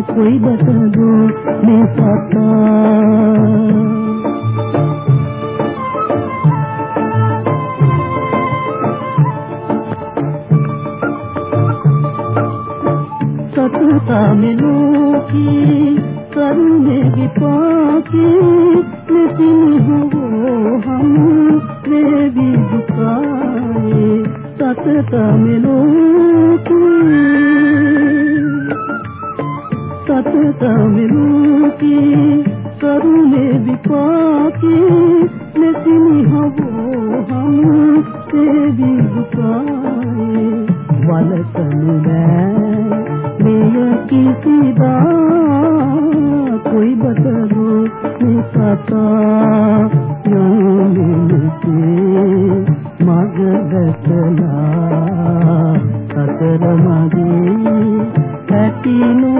कोई कोई बतलो में कथा सतता मिलो की करुणेगी पाकी लेकिन हो हम वे भी झुकाए सतता मिलो की सतता मिलो की, करुणे भी पाकी लेकिन हो हम वे भी झुकाए वलतन मैं किसी दा, कोई बदलो निकता मिलते मग बदला सतर मगे तीनो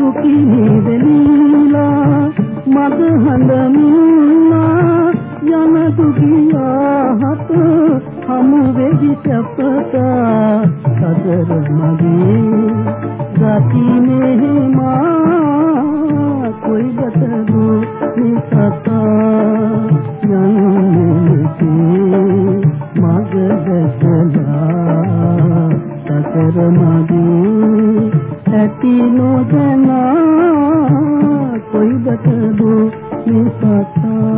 දුකි නිදෙනීලා මග හඳමින්නා යන දුකියාහත හමු වෙවි සැපත. සතර මගේ ගතිනේ මා කොයි ගතදු නිසත යන්නේ මග දැසලා සතර මගේ හැකි නොදනා කොයිබටද මේ සතා